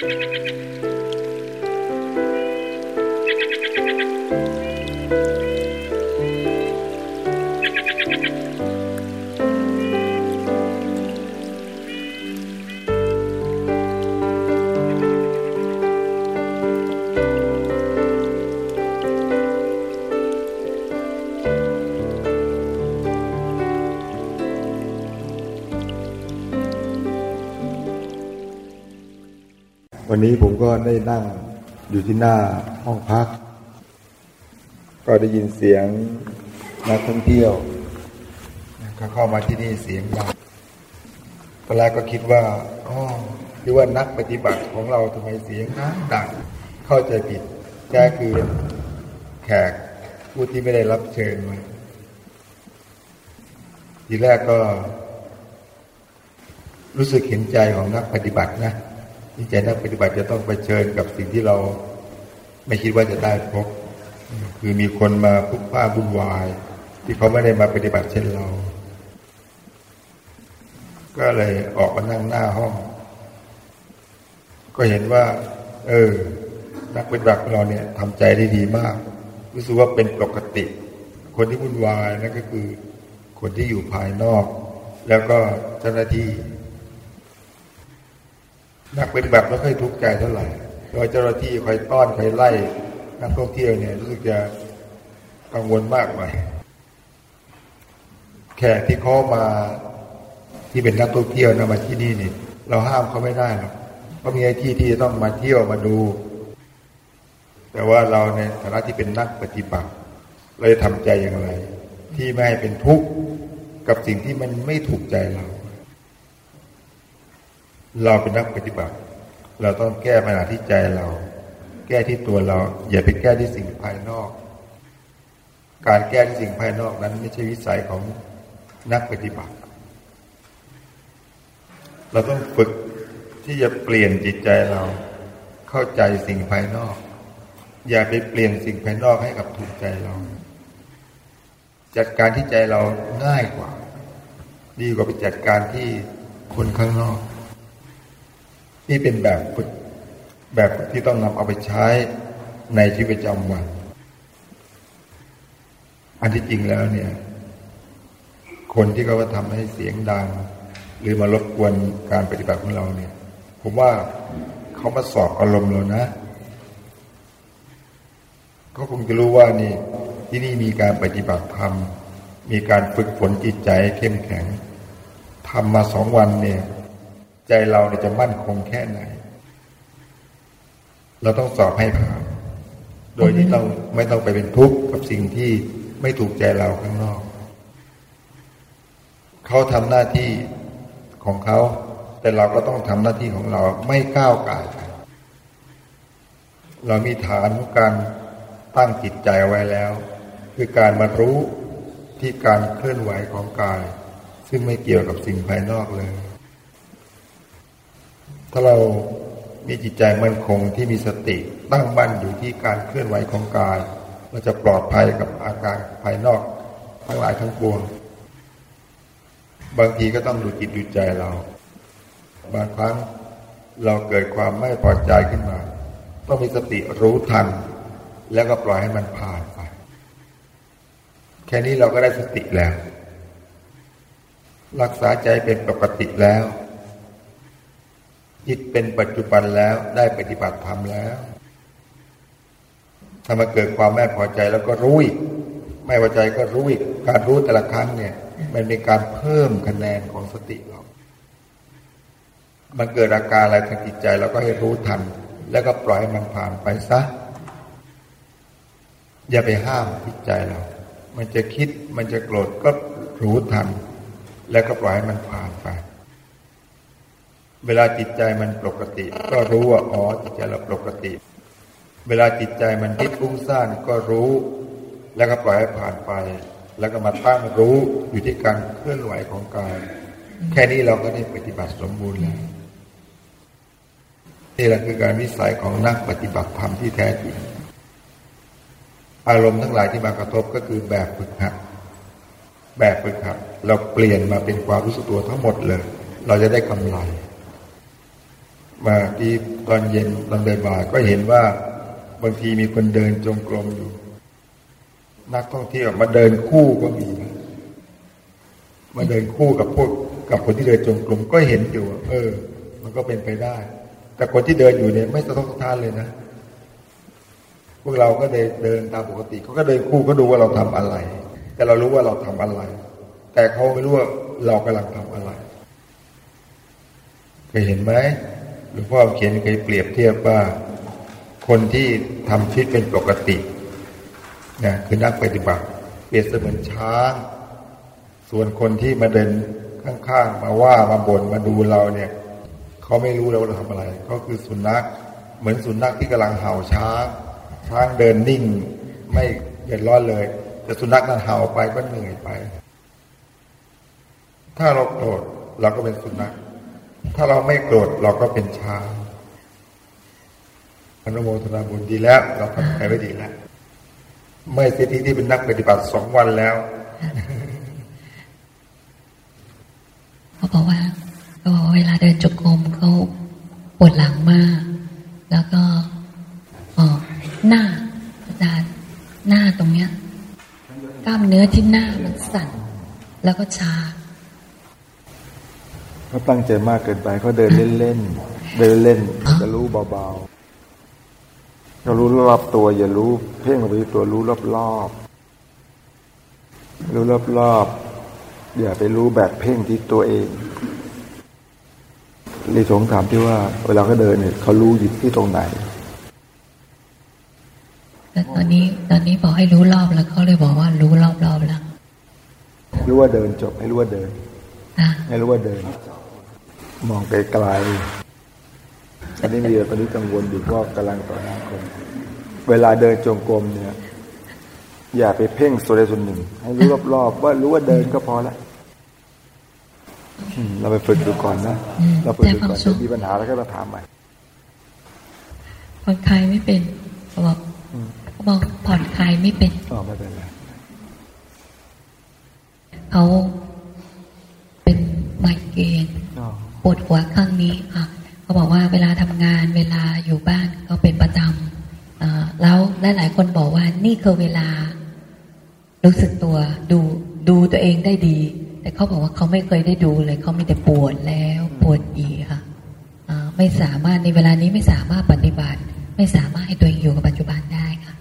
Música วันนี้ผมก็ได้นั่งอยู่ที่หน้าห้องพัก ก็ได้ยินเสียงนักท่องเที่ยวเขาเข้ามาที่นี่เสียงดังตอนแรกก็คิดว่าอ๋อคือว่านักปฏิบัติของเราทำไมเสียงดังดังเข้าใจผิดแกคือแขกผู้ที่ไม่ได้รับเชิญมาทีแรกก็ รู้สึกเห็นใจของนักปฏิบัตินะ ที่ใจนักปฏิบัติจะต้องไปเชิญกับสิ่งที่เราไม่คิดว่าจะได้พบ คือมีคนมาพุกผ้าบุญวาย ที่เขาไม่ได้มาปฏิบัติเช่นเรา ก็เลยออกมานั่งหน้าห้อง ก็เห็นว่า เออ นักปฏิบัติของเราเนี่ยทำใจได้ดีมาก รู้สึกว่าเป็นปกติ คนที่วุ่นวายนั่นก็คือ คนที่อยู่ภายนอก แล้วก็เจ้าหน้าที่ นักเปฏิบัติไม่ค่อยทุกข์ใจเท่าไหร่โดยเจ้าหน้าที่คอยต้อนคอยไล่นักท่องเที่ยวเนี่ยรู้สึกจะกังวลมากไปแขกที่เขามาที่เป็นนักท่องเที่ยวนะมาที่นี่นี่ เราห้ามเขาไม่ได้หรอกเพราะมีไอ้ที่ที่ต้องมาเที่ยวมาดู แต่ว่าเราในฐานะที่เป็นนักปฏิบัติเราจะทำใจอย่างไร ที่ไม่ให้เป็นทุกข์กับสิ่งที่มันไม่ถูกใจเรา เราเป็นนักปฏิบัติ เราต้องแก้ปัญหาที่ใจเรา แก้ที่ตัวเรา อย่าไปแก้ที่สิ่งภายนอก การแก้ที่สิ่งภายนอกนั้นไม่ใช่วิสัยของนักปฏิบัติ เราต้องฝึกที่จะเปลี่ยนจิตใจเราเข้าใจสิ่งภายนอก อย่าไปเปลี่ยนสิ่งภายนอกให้กับถูกใจเรา จัดการที่ใจเราง่ายกว่า ดีกว่าไปจัดการที่คนข้างนอก นี่เป็นแบบฝึกแบบที่ต้องนำเอาไปใช้ในชีวิตประจำวัน อันที่จริงแล้วเนี่ย คนที่เขาทำให้เสียงดัง หรือมารบกวนการปฏิบัติของเราเนี่ย ผมว่าเขามาสอบอารมณ์เรานะเขาคงจะรู้ว่านี่ที่นี่มีการปฏิบัติธรรม มีการฝึกฝนจิตใจเข้มแข็งทำมาสองวันเนี่ย ใจเราเนี่ยจะมั่นคงแค่ไหน เราต้องสอบให้ผ่าน โดยที่ต้องไม่ต้องไปเป็นทุกข์กับสิ่งที่ไม่ถูกใจเราข้างนอก เขาทำหน้าที่ของเขา แต่เราก็ต้องทำหน้าที่ของเราไม่ก้าวไก่เรามีฐานของการตั้งจิตใจไว้แล้ว คือการมารู้ที่การเคลื่อนไหวของกาย ซึ่งไม่เกี่ยวกับสิ่งภายนอกเลย ถ้าเรามีจิตใจมั่นคงที่มีสติตั้งมั่นอยู่ที่การเคลื่อนไหวของกายเราจะปลอดภัยกับอาการภายนอกทั้งหลายทั้งปวง บางทีก็ต้องดูจิตดูใจเรา บางครั้งเราเกิดความไม่พอใจขึ้นมา ต้องมีสติรู้ทัน แล้วก็ปล่อยให้มันผ่านไป แค่นี้เราก็ได้สติแล้ว รักษาใจเป็นปกติแล้ว จิตเป็นปัจจุบันแล้วได้ปฏิบัติธรรมแล้วถ้ามาเกิดความไม่พอใจแล้วก็รู้อีกไม่พอใจก็รู้อีกการรู้แต่ละครั้งเนี่ย มันเป็นการเพิ่มคะแนนของสติเรา มันเกิดอาการอะไรทางจิตใจเราก็ให้รู้ทัน แล้วก็ปล่อยให้มันผ่านไปซะ อย่าไปห้ามจิตใจเรา มันจะคิดมันจะโกรธก็รู้ทัน แล้วก็ปล่อยให้มันผ่านไป เวลาจิตใจมันปกติ ก็รู้ว่าอ๋อจิตใจเราปกติ เวลาจิตใจมันคิดฟุ้งซ่านก็รู้ แล้วก็ปล่อยให้ผ่านไป แล้วก็มาตั้งรู้อยู่ที่การเคลื่อนไหวของกาย แค่นี้เราก็ได้ปฏิบัติสมบูรณ์แล้วนี่แหละคือการวิสัยของนักปฏิบัติธรรมที่แท้จริงอารมณ์ทั้งหลายที่มากระทบก็คือแบบฝึกหัดแบบฝึกหัดเราเปลี่ยนมาเป็นความรู้สึกตัวทั้งหมดเลย เราจะได้กำไร มาที่ตอนเย็นตอนบ่ายก็เห็นว่าบางทีมีคนเดินจงกรมอยู่ นักท่องเที่ยวมาเดินคู่ก็มี มาเดินคู่กับพวกกับคนที่เดินจงกรมก็เห็นอยู่เออ มันก็เป็นไปได้ แต่คนที่เดินอยู่เนี่ยไม่สะทกสะท้านเลยนะพวกเราก็เดินเดินตามปกติเขาก็เดินคู่ก็ดูว่าเราทำอะไร แต่เรารู้ว่าเราทำอะไร แต่เขาไม่รู้ว่าเรากำลังทำอะไรเคยเห็นไหม ลวงพ่อเขียนเคยเปรียบเทียบว่าคนที่ทำชีวิตเป็นปกตินะคือนักปฏิบัติ เปรียบเสมือนช้าง ส่วนคนที่มาเดินข้างๆมาว่ามาบ่นมาดูเราเนี่ยเขาไม่รู้เราทำอะไร ก็คือสุนัขเหมือนสุนัขที่กำลังเห่าช้าง ช้างเดินนิ่ง ไม่เดือดร้อนเลย แต่สุนัขนั้นเห่าไปก็เหนื่อยไป ถ้าเราโกรธเราก็เป็นสุนัข ถ้าเราไม่โกรธเราก็เป็นช้างอนุโมทนาบุญดีแล้ว เราทำใจไว้ดีแล้วไม่เสียทีที่เป็นนักปฏิบัติสองวันแล้วเขาบอกว่าเขาบอกเวลาเดินจงกรมเขาปวดหลังมาก แล้วก็อหน้าอาจารย์หน้าตรงเนี้ย กล้ามเนื้อที่หน้ามันสั่น แล้วก็ชา เขาตั้งใจมากเกินไปเขาเดินเล่นๆเดินเล่นจะรู้เบาๆเรารู้รอบตัว อย่ารู้เพ่งไปตัวรู้รอบๆรู้รอบๆอย่าไปรู้แบบเพ่งที่ตัวเองเลยสงถามที่ว่า เวลาเขาเดินเนี่ยเขารู้อยู่ที่ตรงไหนแต่ตอนนี้ตอนนี้บอกให้รู้รอบแล้วเขาเลยบอกว่ารู้รอบๆแล้วรู้ว่าเดินจบให้รู้ว่าเดินให้รู้ว่าเดิน มองไกลๆอันนี้มีตอนนี้กังวลอยู่ว่ากำลังต่อหน้าคนเวลาเดินจงกรมเนี่ย อย่าไปเพ่งส่วนใดส่วนหนึ่ง ให้รู้รอบๆว่ารู้ว่าเดินก็พอละเราไปฝึกดูก่อนนะเราฝึกดูก่อนถ้ามีปัญหาแล้วก็เราถามใหม่ผ่อนคลายไม่เป็นเขาบอกเขาบอกผ่อนคลายไม่เป็นอ๋อไม่เป็นไรเขา วดหัวข้างนี้ค่ะเขาบอกว่าเวลาทำงานเวลาอยู่บ้านก็เป็นประจำแล้วหลายๆคนบอกว่านี่คือเวลา รู้สึกตัวดูดูตัวเองได้ดี แต่เขาบอกว่าเขาไม่เคยได้ดูเลยเขามีแต่ปวดแล้วปวดอีกค่ะไม่สามารถในเวลานี้ไม่สามารถปฏิบัติ ไม่สามารถให้ตัวเองอยู่กับปัจจุบันได้ค่ะ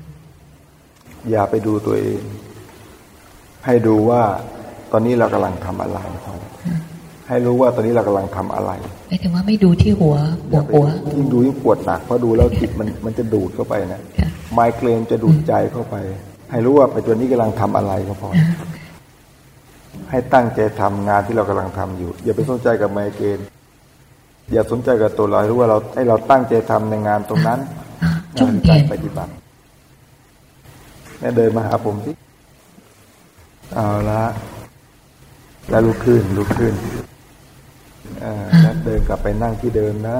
อย่าไปดูตัวเอง ให้ดูว่าตอนนี้เรากำลังทำอะไรพอ ให้รู้ว่าตอนนี้เรากำลังทำอะไรไม่ถึงว่าไม่ดูที่หัวหัวหัวยิ่งดูยิ่งปวดหนักเพราะดูแล้วจิตมันมันจะดูดเข้าไปนะไมเกรนจะดูดใจเข้าไป ให้รู้ว่าปัจจุบันนี้กำลังทำอะไรก็พอ ให้ตั้งใจทำงานที่เรากำลังทำอยู่ อย่าไปสนใจกับไมเกรนอย่าสนใจกับตัวเรารู้ว่าเราให้เราตั้งใจทำในงานตรงนั้นการปฏิบัติแม่เดินมาหาผมสิเอาละแล้วลุกขึ้นลุกขึ้น แล้วเดินกลับไปนั่งที่เดิมนะ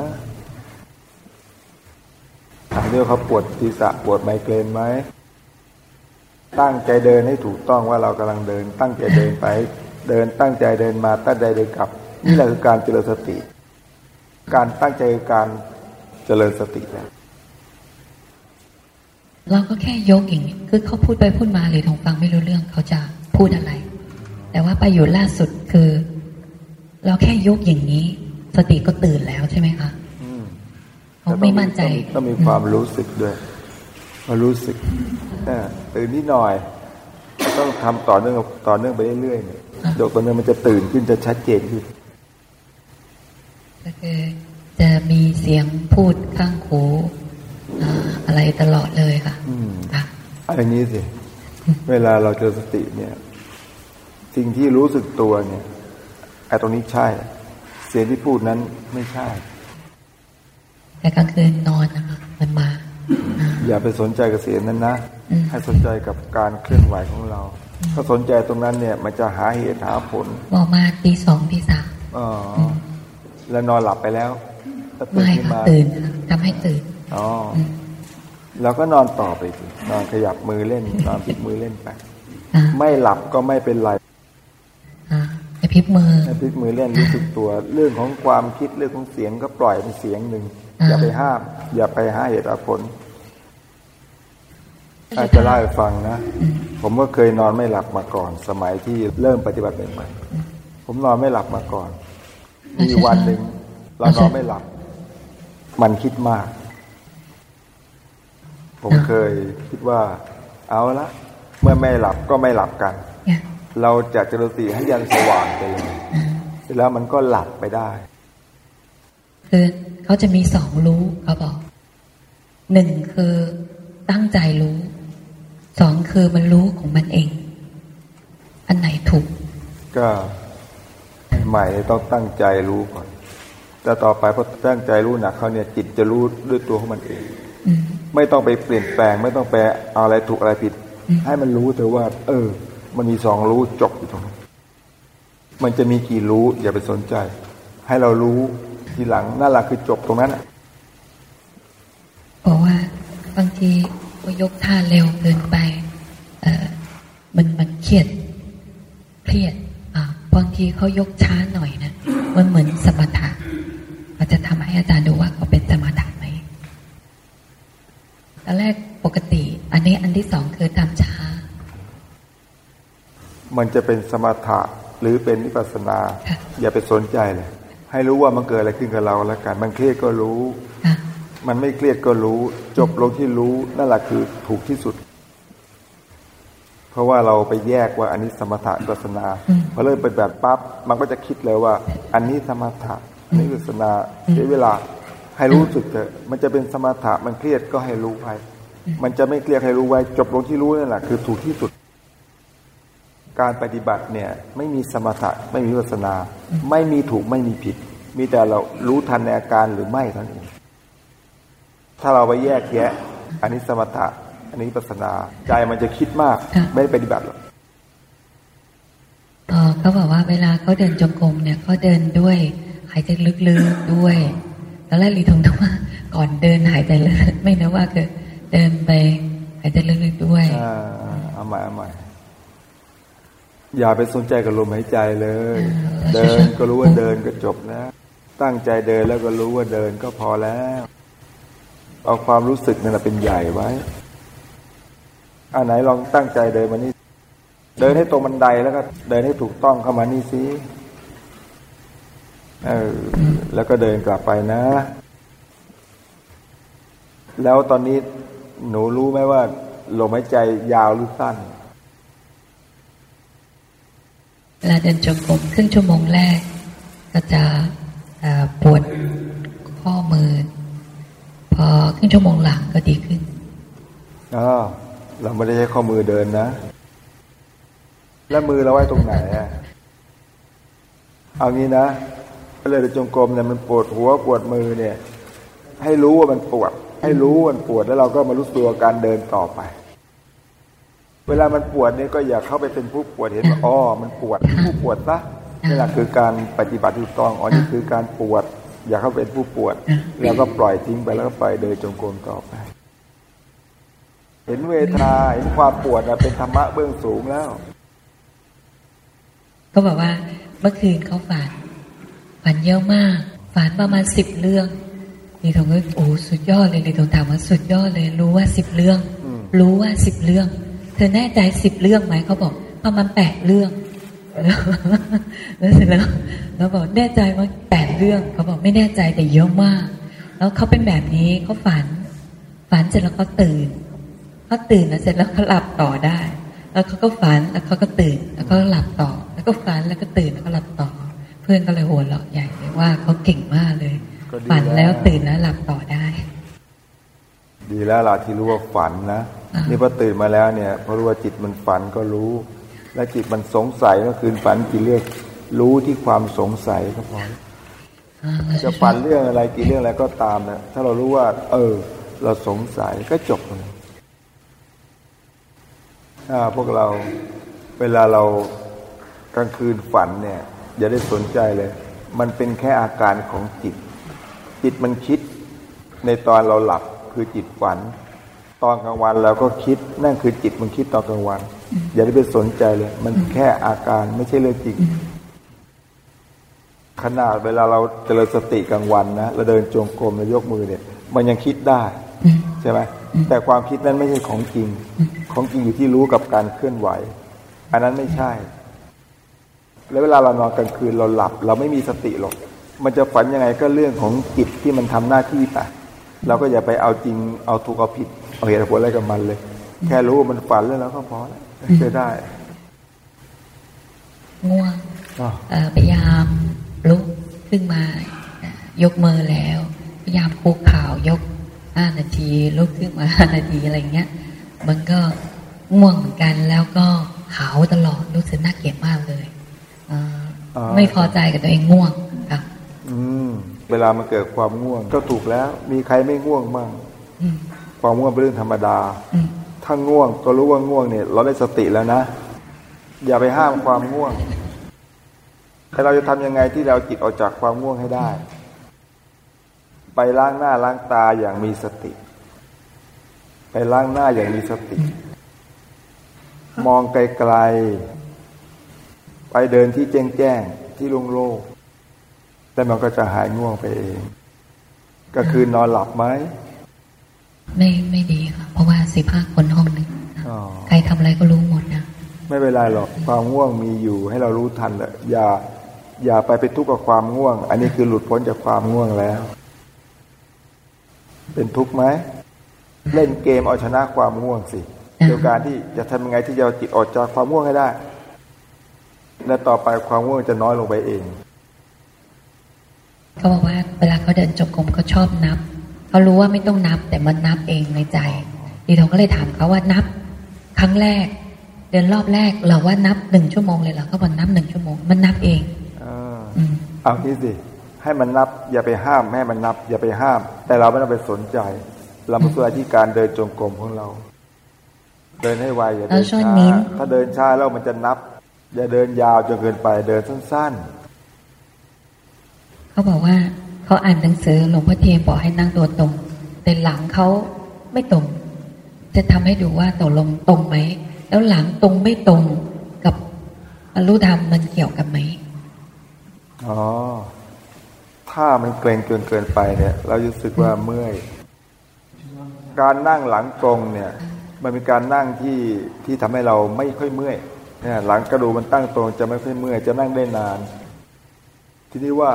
ถามด้วยเขาปวดศีรษะปวดไมเกรนไหม ตั้งใจเดินให้ถูกต้องว่าเรากำลังเดิน ตั้งใจเดินไป เดินตั้งใจเดินมาตั้งใจเดินกลับ นี่แหละคือการเจริญสติ การตั้งใจการเจริญสติแล้วเราก็แค่ยกอย่างคือเขาพูดไปพูดมาเลยทองฟังไม่รู้เรื่องเขาจะพูดอะไร แต่ว่าประโยชน์ล่าสุดคือ เราแค่ยกอย่างนี้ สติก็ตื่นแล้วใช่ไหมคะเขาไม่มั่นใจต้องมีความรู้สึกด้วยมารู้สึกตื่นนิดหน่อย ต้องทำต่อเนื่องต่อเนื่องไปเรื่อยๆเนี่ยยกตัวนึงมันจะตื่นขึ้นจะชัดเจนขึ้นก็คือจะมีเสียงพูดข้างหูอะไรตลอดเลยค่ะอะอันนี้สิ เวลาเราเจอสติเนี่ย สิ่งที่รู้สึกตัวเนี่ย ไอ้ตรงนี้ใช่ เสียงที่พูดนั้นไม่ใช่ แต่กลางคืนนอนนะคะมันมา อย่าไปสนใจกับเสียงนั้นนะ ให้สนใจกับการเคลื่อนไหวของเรา ถ้าสนใจตรงนั้นเนี่ย มันจะหาเหตุหาผลบอกมาตีสองตีสามอ๋อแล้วนอนหลับไปแล้วตื่นขึ้นมาตื่นทำให้ตื่นอ๋อเราก็นอนต่อไปสินอนขยับมือเล่น นอนปิดมือเล่นไป ไม่หลับก็ไม่เป็นไรแต่เพี ลิกมือพลิกมือเล่นรู้สึกตัว เรื่องของความคิดเรื่องของเสียงก็ปล่อยเป็นเสียงหนึ่งอย่าไปห้าม อย่าไปห้าเหตุผลอาจจะเล่าให้ฟังนะ ผมก็เคยนอนไม่หลับมาก่อน สมัยที่เริ่มปฏิบัติใหม่ๆผมนอนไม่หลับมาก่อน มีวันหนึ่งเรานอนไม่หลับ มันคิดมาก ผมเคยคิดว่า เอาละเมื่อไม่หลับก็ไม่หลับกัน เราจะเจริญสติให้ยันสว่างไปเลยเสร็จแล้วมันก็หลับไปได้ คือเขาจะมีสองรู้เขาบอกหนึ่งคือตั้งใจรู้สองคือมันรู้ของมันเอง อันไหนถูก ก็ใหม่ต้องตั้งใจรู้ก่อน แต่ต่อไปพอตั้งใจรู้หนักเขาเนี่ย จิตจะรู้ด้วยตัวของมันเองไม่ต้องไปเปลี่ยนแปลง ไม่ต้องไปเอาอะไรถูกอะไรผิด ให้มันรู้แต่ว่า เออ มันมีสองรู้จบอยู่ตรงนั้นมันจะมีกี่รู้อย่าไปสนใจ ให้เรารู้ทีหลังนั่นแหละคือจบตรงนั้นบอกว่าบางทีก็ยกท่าเร็วเกินไปเออมันมันเครียดเครียดอ่าบางทีเขายกช้าหน่อยนะมันเหมือนสมถะเราจะทำให้อาจารย์ดูว่าเขาเป็นสมถะไหมตอนแรกปกติ อันนี้อันที่สองคือทำช้า มันจะเป็นสมถะหรือเป็นนิพพานา อย่าไปสนใจเลย ให้รู้ว่ามันเกิดอะไรขึ้นกับเราแล้วกัน มันเครียดก็รู้ มันไม่เครียดก็รู้ จบลงที่รู้นั่นแหละคือถูกที่สุด เพราะว่าเราไปแยกว่าอันนี้สมถะกัสนาพอเริ่มเป็นแบบปั๊บมันก็จะคิดเลยว่า อันนี้สมถะอันนี้กัสนาใช้เวลาให้รู้สึกเถอะมันจะเป็นสมถะมันเครียดก็ให้รู้ไว้มันจะไม่เครียดให้รู้ไว้ จบลงที่รู้นั่นแหละคือถูกที่สุด การปฏิบัติเนี่ยไม่มีสมถะไม่มีวิปัสนา ไม่มีถูกไม่มีผิด มีแต่เรารู้ทันในอาการหรือไม่เท่านั้นเองถ้าเราไปแยกแยะ อันนี้สมถะ อันนี้ปัสนา ใจมันจะคิดมาก ไม่ปฏิบัติหรอกอเขาบอกว่าเวลาเขาเดินจงกรมเนี่ยเขาเดินด้วยหายใจลึกๆด้วยแล้วแรกลีทงทว่าก่อนเดินหายใจลึกไม่นะว่าคือเดินไปหายใจลึกๆด้วยเอาใหม่เอาใหม่ อย่าไปสนใจกับลมหายใจเลย เดินก็รู้ว่าเดินก็จบแล้ว ตั้งใจเดินแล้วก็รู้ว่าเดินก็พอแล้ว เอาความรู้สึกนั่นเป็นใหญ่ไว้อันไหนลองตั้งใจเดินมานี่เดินให้ตรงบันไดแล้วก็ เดินให้ถูกต้องเข้ามานี่สิเออแล้วก็เดินกลับไปนะ แล้วตอนนี้หนูรู้ไหมว่าลมหายใจยาวหรือสั้น เวลาเดินจงกรมครึ่งชั่วโมงแรก ก็จะปวดข้อมือ พอครึ่งชั่วโมงหลังก็ดีขึ้นอ๋อเราไม่ได้ใช้ข้อมือเดินนะ แล้วมือเราไว้ตรงไหนอะเอางี้นะเลยจงกรมเนี่ยมันปวดหัวปวดมือเนี่ย ให้รู้ว่ามันปวด ให้รู้ว่ามันปวดแล้วเราก็มารู้ตัวการเดินต่อไป เวลามันปวดเนี่ยก็อย่าเข้าไปเป็นผู้ปวดเห็นว่าอ๋อมันปวดผู้ปวดซะนี่แหละคือการปฏิบัติถูกต้องอ๋อนี่คือการปวด อย่าเข้าเป็นผู้ปวด แล้วก็ปล่อยทิ้งไปแล้วก็ไปเดินจงกรมต่อไป เห็นเวทนาเห็นความปวดเป็นธรรมะเบื้องสูงแล้ว ก็บอกว่า เมื่อคืนเขาฝัน ฝันเยอะมาก ฝันประมาณสิบเรื่องนี่ทงก็โอ้สุดยอดเลยเลยทงถามว่าสุดยอดเลย รู้ว่าสิบเรื่อง รู้ว่าสิบเรื่อง เธอแน่ใจสิบเรื่องไหมเขาบอกประมาณแปดเรื่องแล้วเสร็จแล้วแล้วบอกแน่ใจว่าแปดเรื่องเขาบอกไม่แน่ใจแต่เยอะมาก แล้วเขาเป็นแบบนี้เขาฝัน ฝันเสร็จแล้วเขาตื่นเขาตื่นแล้วเสร็จแล้วเขาหลับต่อได้ แล้วเขาก็ฝันแล้วเขาก็ตื่น แล้วก็หลับต่อ แล้วก็ฝันแล้วก็ตื่นแล้วก็หลับต่อ เพื่อนก็เลยหัวเราะใหญ่เลยว่าเขาเก่งมากเลย ฝันแล้วตื่นแล้วหลับต่อได้ ดีแล้วล่ะที่รู้ว่าฝันนะ นี่พอตื่นมาแล้วเนี่ยพอรู้ว่าจิตมันฝันก็รู้ และจิตมันสงสัยเมื่อคืนฝันกี่เรื่องรู้ที่ความสงสัยก็พอจะฝันเรื่องอะไรกี่เรื่องอะไรก็ตามนะถ้าเรารู้ว่า เออ เราสงสัยก็จบเลยถ้าพวกเราเวลาเรากลางคืนฝันเนี่ย อย่าได้สนใจเลย มันเป็นแค่อาการของจิต จิตมันคิดในตอนเราหลับคือจิตฝัน ตอนกลางวันเราก็คิดนั่นคือจิตมันคิดตอนกลางวัน อย่าได้ไปสนใจเลย มันแค่อาการไม่ใช่เรื่องจริง ขนาดเวลาเราเจริญสติกลางวันนะเราเดินจงกรมแล้วยกมือเนี่ย มันยังคิดได้ใช่ไหมแต่ความคิดนั้นไม่ใช่ของจริง ของจริงอยู่ที่รู้กับการเคลื่อนไหว อันนั้นไม่ใช่ แล้วเวลาเรานอนกลางคืนเราหลับ เราไม่มีสติหรอก มันจะฝันยังไงก็เรื่องของจิตที่มันทำหน้าที่ไปเราก็อย่าไปเอาจริงเอาถูกเอาผิด เอาเหตุผลอะไรกับมันเลย แค่รู้ว่ามันฝันแล้วเราก็พอแล้วจะได้ง่วงพยายามลุกขึ้นมายกมือแล้ว พยายามคุกข่าวยกห้านาทีลุกขึ้นมาห้านาทีอะไรเงี้ย มันก็ง่วงเหมือนกันแล้วก็ขาวตลอดรู้สึกน่าเกลียดมากเลยไม่พอใจกับตัวเองง่วงค่ะอืมเวลามันเกิดความง่วงก็ถูกแล้ว มีใครไม่ง่วงบ้าง ความง่วงเป็นเรื่องธรรมดา ถ้าง่วงก็รู้ว่าง่วงเนี่ย เราได้สติแล้วนะ อย่าไปห้ามความง่วง แต่เราจะทำยังไงที่เราจิตออกจากความง่วงให้ได้ ไปล้างหน้าล้างตาอย่างมีสติ ไปล้างหน้าอย่างมีสติ มองไกลๆ ไปเดินที่แจ้งแจ้งที่โล่งๆแต่มันก็จะหายง่วงไปเอง ก็คือนอนหลับไหม ไม่ไม่ดีค่ะเพราะว่าสิบห้าคนห้องนึงใครทำอะไรก็รู้หมดนะไม่เป็นไรหรอกความง่วงมีอยู่ให้เรารู้ทันแหละอย่าอย่าไปเป็นทุกข์กับความง่วง อันนี้คือหลุดพ้นจากความง่วงแล้ว เป็นทุกข์ไหมเล่นเกมเอาชนะความง่วงสิเดียวการที่จะทำยังไงที่จะจิตออกจากความง่วงให้ได้ และต่อไปความง่วงจะน้อยลงไปเองเขาบอกว่าเวลาเขาเดินจงกรมเขาชอบนับ เขารู้ว่าไม่ต้องนับแต่มันนับเองในใจดีทองก็เลยถามเขาว่านับ ครั้งแรก เดินรอบแรกเราว่านับหนึ่งชั่วโมงเลยเหรอเขาบอกนับหนึ่งชั่วโมง มันนับเองเอาที่สิให้มันนับ อย่าไปห้ามให้มันนับ อย่าไปห้าม แต่เราไม่ต้องไปสนใจ เรามาส่ที่การเดินจงกรมของเรา เดินให้ไวอย่าเดินช้าถ้าเดินช้าแล้วมันจะนับ อย่าเดินยาวจนเกินไปเดินสั้น ๆ เขาบอกว่า เขาอ่านหนังสือหลวงพ่อเทียมบอกให้นั่งตัวตรง แต่หลังเขาไม่ตรง จะทำให้ดูว่าตกลงตรงไหม แล้วหลังตรงไม่ตรงกับบรรลุธรรมมันเกี่ยวกันไหมอ๋อ ถ้ามันเกรงเกินเกินไปเนี่ย เรารู้สึกว่าเมื่อย การนั่งหลังตรงเนี่ย มันเป็นการนั่งที่ที่ทำให้เราไม่ค่อยเมื่อยเนี่ยหลังกระดูกมันตั้งตรงจะไม่ค่อยเมื่อยจะนั่งได้นาน ทีนี้ว่า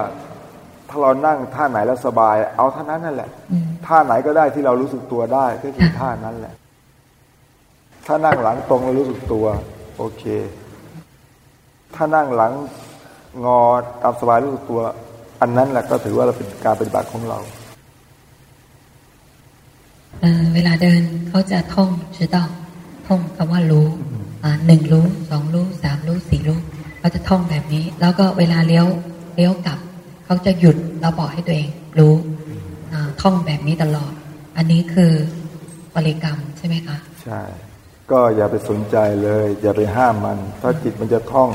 ถ้าเรานั่งท่าไหนแล้วสบาย เอาท่านั้นนั่นแหละ ท่าไหนก็ได้ที่เรารู้สึกตัวได้ก็คือท่านั้นแหละ ถ้านั่งหลังตรงเรารู้สึกตัว โอเค ถ้านั่งหลังงอตามสบายรู้ตัว อันนั้นแหละก็ถือว่าเราเป็นการปฏิบัติของเราเเวลาเดินเขาจะท่องชื่อต้องท่องคำว่ารู้หนึ่งรู้สองรู้สามรู้สี่รู้เขาจะท่องแบบนี้ แล้วก็เวลาเลี้ยวเลี้ยวกลับ เขาจะหยุดเราบอกให้ตัวเองรู้ท่องแบบนี้ตลอด อันนี้คือปริกรรมใช่ไหมคะ ใช่ ก็อย่าไปสนใจเลย อย่าไปห้ามมัน ถ้าจิตมันจะท่อง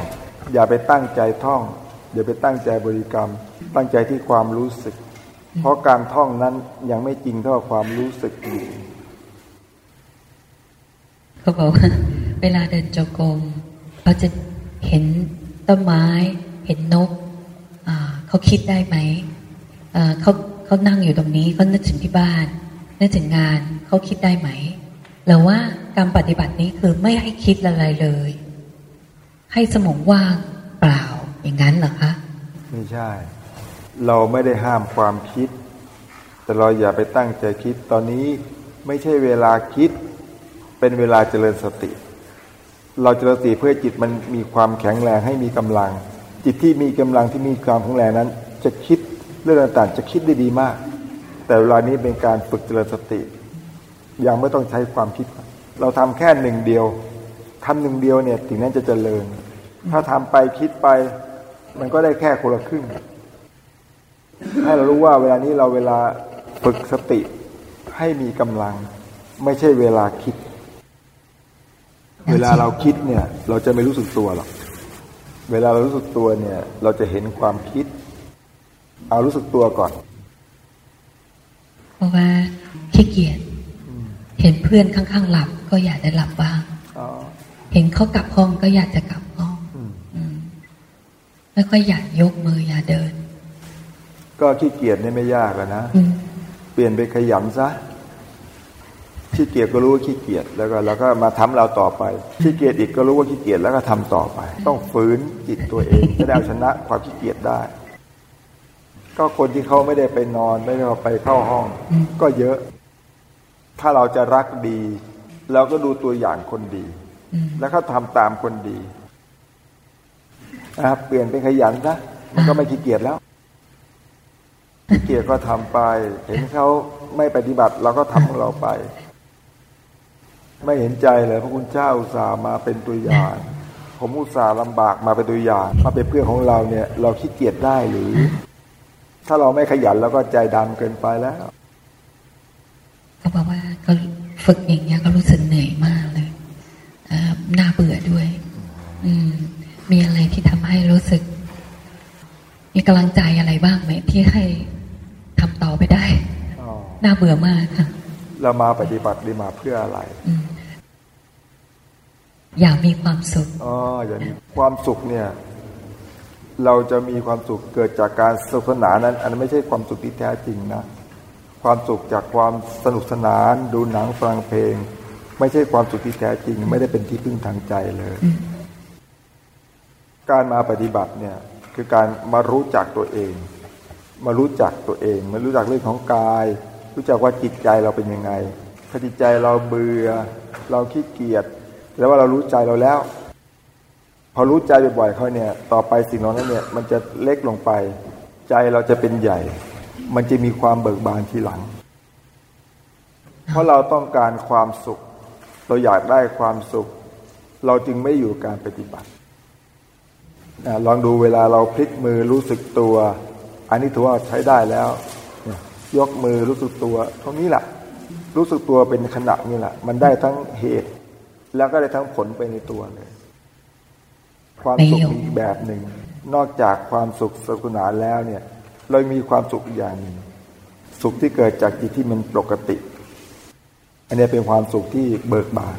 อย่าไปตั้งใจท่อง อย่าไปตั้งใจบริกรรม ตั้งใจที่ความรู้สึก เพราะการท่องนั้นยังไม่จริงเท่าความรู้สึกอยู่เขาบอกว่าเวลาเดินจงกรมเขาจะเห็นต้นไม้ เห็นนก เขาคิดได้ไหมเขาเขานั่งอยู่ตรงนี้เขานึกถึงที่บ้านนึกถึงงานเขาคิดได้ไหมหรือว่าการปฏิบัตินี้คือไม่ให้คิดอะไรเลย ให้สมองว่างเปล่าอย่างนั้นเหรอคะไม่ใช่ เราไม่ได้ห้ามความคิด แต่เราอย่าไปตั้งใจคิดตอนนี้ไม่ใช่เวลาคิด เป็นเวลาเจริญสติ เราเจริญสติเพื่อจิตมันมีความแข็งแรงให้มีกำลัง จิตที่มีกำลังที่มีความแข็งแรงนั้น จะคิดเรื่องต่างๆจะคิดได้ดีมาก แต่เวลานี้เป็นการฝึกเจริญสติ ยังไม่ต้องใช้ความคิด เราทำแค่หนึ่งเดียวทำหนึ่งเดียวเนี่ยถึงนั้นจะเจริญ ถ้าทำไปคิดไป มันก็ได้แค่คนละครึ่งให้เรารู้ว่าเวลานี้เราเวลาฝึกสติให้มีกำลัง ไม่ใช่เวลาคิด เวลาเราคิดเนี่ย เราจะไม่รู้สึกตัวหรอก เวลาเรารู้สึกตัวเนี่ย เราจะเห็นความคิด เอารู้สึกตัวก่อนเพราะว่าขี้เกียจเห็นเพื่อนข้างๆหลับ ก็อยากจะหลับบ้างเห็นเขากลับห้องก็อยากจะกลับห้องไม่ค่อยอยากยกมืออย่าเดิน ก็ขี้เกียจนี่ไม่ยากอะนะเปลี่ยนไปขยันซะ ขี้เกียจก็รู้ว่าขี้เกียจแล้วก็แล้วก็มาทำเราต่อไปขี้เกียจอีกก็รู้ว่าขี้เกียจแล้วก็ทำต่อไป ต้องฝืนจิตตัวเองจะได้เอาชนะความขี้เกียจได้ ก็คนที่เขาไม่ได้ไปนอนไม่ได้ไปเข้าห้อง ก็เยอะ ถ้าเราจะรักดีเราก็ดูตัวอย่างคนดี แล้วก็ทำตามคนดีนะครับเปลี่ยนเป็นขยันซะมันก็ไม่ขี้เกียจแล้วขี้เกียจก็ทำไป เห็นเขาไม่ปฏิบัติเราก็ทำของเราไป ไม่เห็นใจเลยพระคุณเจ้าอุตส่าห์มาเป็นตัวอย่าง ผมอุตส่าห์ลำบากมาเป็นตัวอย่างมาเป็นเพื่อนของเราเนี่ย เราขี้เกียจได้หรือ ถ้าเราไม่ขยันเราก็ใจดำเกินไปแล้วเขาบอกว่าก็ฝึกอย่างเงี้ยก็รู้สึกเหนื่อยมากเลยน่าเบื่อด้วย อืม มีอะไรที่ทำให้รู้สึก มีกำลังใจอะไรบ้างไหมที่ให้ทำต่อไปได้น่าเบื่อมากค่ะเรามาปฏิบัติดีมาเพื่ออะไร อ ยากมีความสุขอ๋ออยากมีความสุขเนี่ย เราจะมีความสุขเกิดจากการสนุกสนานนั้น อันนั้นไม่ใช่ความสุขที่แท้จริงนะ ความสุขจากความสนุกสนาน ดูหนังฟังเพลง ไม่ใช่ความสุขที่แท้จริง ไม่ได้เป็นที่พึ่งทางใจเลย การมาปฏิบัติเนี่ย คือการมารู้จักตัวเอง มารู้จักตัวเอง มารู้จักเรื่องของกาย รู้จักว่าจิตใจเราเป็นยังไงถ้าจิตใจเราเบื่อ เราขี้เกียจ แล้วว่าเรารู้ใจเราแล้ว พอรู้ใจบ่อยๆเขาเนี่ย ต่อไปสิ่งนั้นเนี่ย มันจะเล็กลงไป ใจเราจะเป็นใหญ่ มันจะมีความเบิกบานทีหลัง เพราะเราต้องการความสุข เราอยากได้ความสุข เราจึงไม่อยู่การปฏิบัติลองดูเวลาเราพลิกมือรู้สึกตัว อันนี้ถือว่าใช้ได้แล้ว ยกมือรู้สึกตัวตรงนี้แหละรู้สึกตัวเป็นขณะนี่แหละ มันได้ทั้งเหตุ แล้วก็ได้ทั้งผลไปในตัวเลย ความสุขมีแบบหนึ่ง นอกจากความสุขสกุณาแล้วเนี่ยเรามีความสุขอย่างหนึ่งสุขที่เกิดจากจิตที่มันปกติ อันนี้เป็นความสุขที่เบิกบาน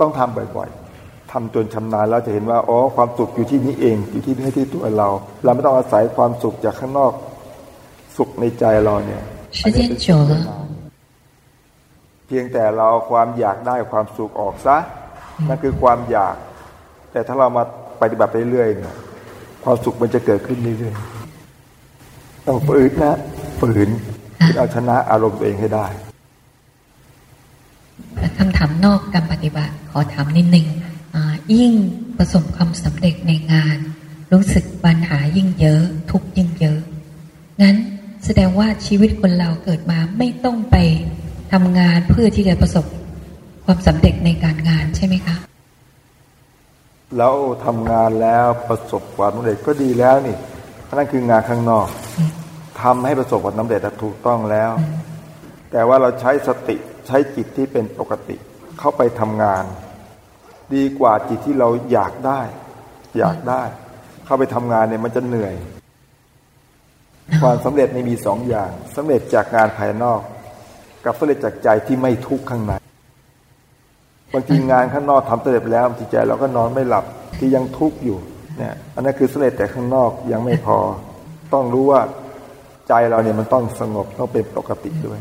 ต้องทำบ่อยๆทำจนชำนาญแล้วจะเห็นว่าอ๋อความสุขอยู่ที่นี้เอง อยู่ที่ที่ตัวเรา เราไม่ต้องอาศัยความสุขจากข้างนอก สุขในใจเราเนี่ย时间久了เ พียงแต่เราความอยากได้ความสุขออกซะนั่นคือความอยาก แต่ถ้าเรามาปฏิบัติไปเรื่อยเนี่ยความสุขมันจะเกิดขึ้นเรื่อยๆต้องฝืนนะฝืนเอาชนะอารมณ์ตัวเองให้ได้คำถามนอกการปฏิบัติขอถามนิดนึงยิ่งประสบความสำเร็จในงาน รู้สึกปัญหายิ่งเยอะ ทุกยิ่งเยอะงั้นแสดงว่าชีวิตคนเราเกิดมาไม่ต้องไป ทำงานเพื่อที่จะประสบความสำเร็จในการงานใช่ไหมคะเราทำงานแล้วประสบความสำเร็จก็ดีแล้วนี่นั่นคืองานข้างนอกทำให้ประสบความสำเร็จถูกต้องแล้ว แต่ว่าเราใช้สติใช้จิตที่เป็นปกติ เข้าไปทำงาน ดีกว่าจิตที่เราอยากได้ อยากได้ เข้าไปทำงานเนี่ยมันจะเหนื่อย ความสำเร็จนี่มีสองอย่างสำเร็จจากงานภายนอก กับสำเร็จจากใจที่ไม่ทุกข์ข้างในบางทีงานข้างนอกทำสำเร็จแล้วจิตใจเราก็นอนไม่หลับที่ยังทุกข์อยู่เนี่ยอันนั้นคือสำเร็จแต่ข้างนอกยังไม่พอ ต้องรู้ว่าใจเราเนี่ยมันต้องสงบต้องเป็นปกติด้วย